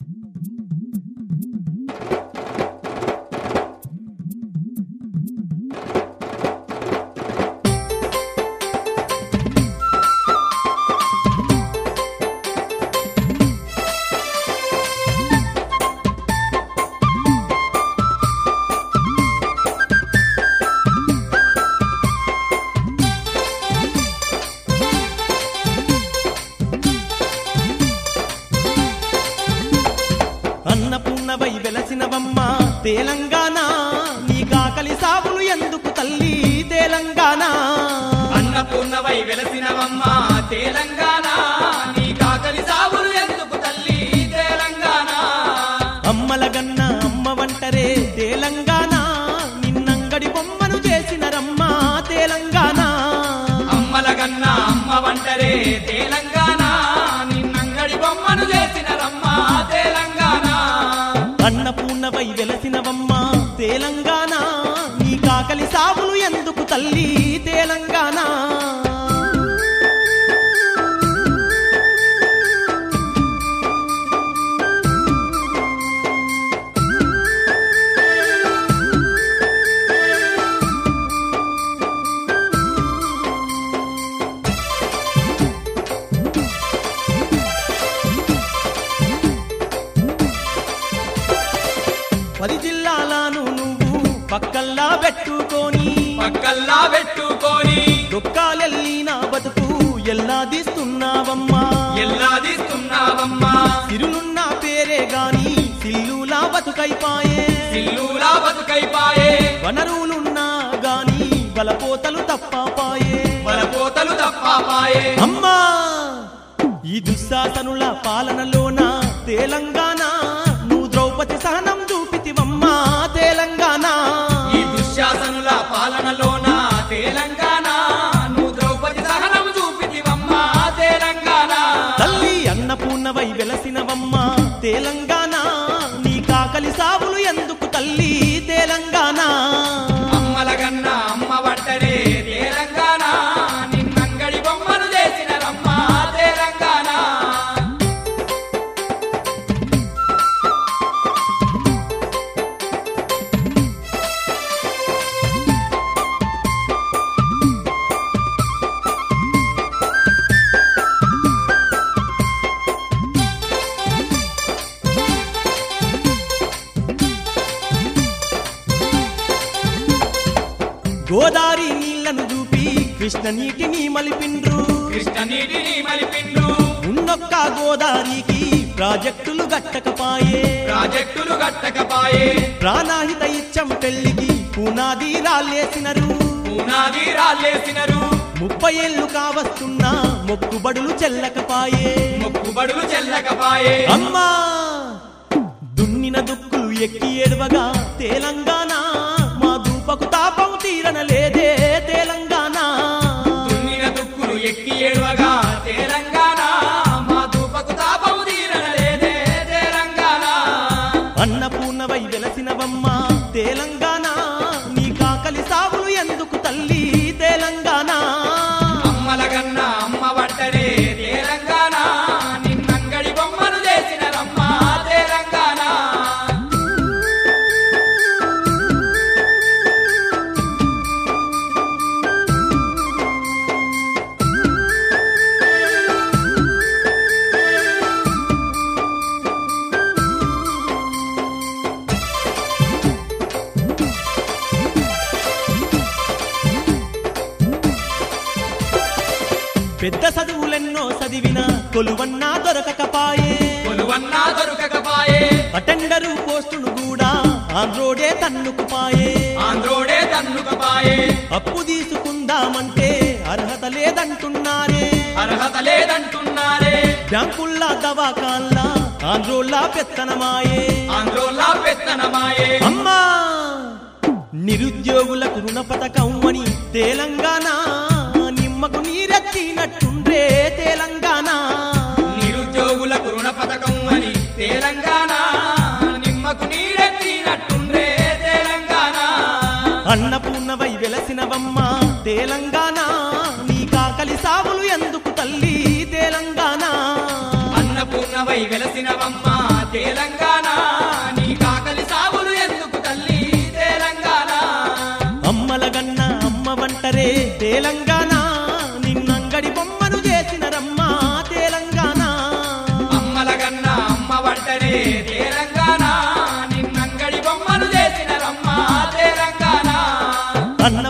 అన్నపూర్ణవై వెలసినవమ్మ తెలంగాణ నీ కాకలి సాగులు ఎందుకు తల్లి తెలంగాణ అన్నపూర్ణవై వెలసినవమ్మ తెలంగాణ నీ కాకలి సాగులు ఎందుకు తల్లి తెలంగాణ అమ్మల గన్న అమ్మ వంటరే తెలంగాణ నిన్నంగడి బొమ్మను చేసినరమ్మ తెలంగాణ అమ్మల గన్న అమ్మ వంటరే తెలంగాణ అన్నపూర్ణవై వెలసినవమ్మా తెలంగాణ నీ కాకలి సాగులు ఎందుకు తల్లి తెలంగాణ పెట్టుకొని పక్కల్లా పెట్టుకొని డొక్కాలెల్లిన బతుకు ఎల్లా తీస్తున్నావమ్మా. ఎల్లాదిస్తున్నావమ్మా సిరులున్న పేరే గాని సిల్లులా బతుకైపాయే. సిల్లులా బతుకైపాయే. వనరులున్నా గాని బలపోతలు తప్పాపాయే. వలపోతలు తప్పాపాయే. అమ్మా ఈ దుశ్శాసనుల పాలనలోన తెలంగాణ నువ్వు ద్రౌపది సహనం చూపితివమ్మా. పాలనలోన? తెలంగాణ. నువ్వు ద్రౌపది సహనం చూపితివమ్మ తెలంగాణ. తల్లి అన్నపూర్ణవై వెలసినవమ్మ. తెలంగాణ నీ కాకలి సాగులు ఎందుకు తల్లి? తెలంగాణ. గోదారి నీళ్ళను చూపి కృష్ణ నీటిని మలిపిండ్రు. కృష్ణ నీటిని మలిపిండ్రు. ఉన్నొక్క గోదారికి ప్రాజెక్టులు గట్టకపాయే. ప్రాజెక్టులు కట్టకపాయే ప్రాణాహిత ఇచ్చం పెళ్ళికి పునాది రాళ్ళేసినరు పునాది రాళ్ళేసినరు ముప్పై ఏళ్ళు కావస్తున్నా మొక్కుబడులు చెల్లకపాయే. మొక్కుబడులు చెల్లకపాయే. అమ్మా దున్నిన దుక్కులు ఎక్కి ఏడవగా తెలంగాణ మా దూపకు తాపం తీరనలేదే తెలంగాణ. దున్నిన దుక్కులు ఎక్కి ఏడవగా తెలంగాణ. మా దూపకు తాపము తీరనలేదే తెలంగాణ. అన్నపూర్ణవై వెలసినవమ్మ తెలంగాణ పెద్ద చదువులెన్నో చదివిన కొలువన్నా దొరకకపాయే. కొలువన్నా దొరకకపాయే. అటెండరు పోస్టును కూడా ఆంధ్రోడే తన్నుకుపాయే. ఆంధ్రోడే తన్నుకపాయే. అప్పు తీసుకుందామంటే అర్హత లేదంటున్నారే. అర్హత లేదంటున్నారే. బ్యాంకుల్లా దవాకాల్లా ఆంధ్రోల్లా పెత్తనమాయే. ఆంధ్రోలా పెత్తనమాయే. అమ్మా నిరుద్యోగులకు రుణ పథకం అని తెలంగాణ నిమ్మకు నీరెత్తినట్టుండ్రే తెలంగాణ. నిరుద్యోగులకు రుణ పథకం అని తెలంగాణ. నిమ్మకు నీరెత్తినట్టుండే తెలంగాణ. అన్నపూర్ణవై వెలసినవమ్మ తెలంగాణ. నీ కాకలి సాగులు ఎందుకు తల్లి తెలంగాణ. అన్నపూర్ణవై వెలసినవమ్మ తెలంగాణ. நல்ல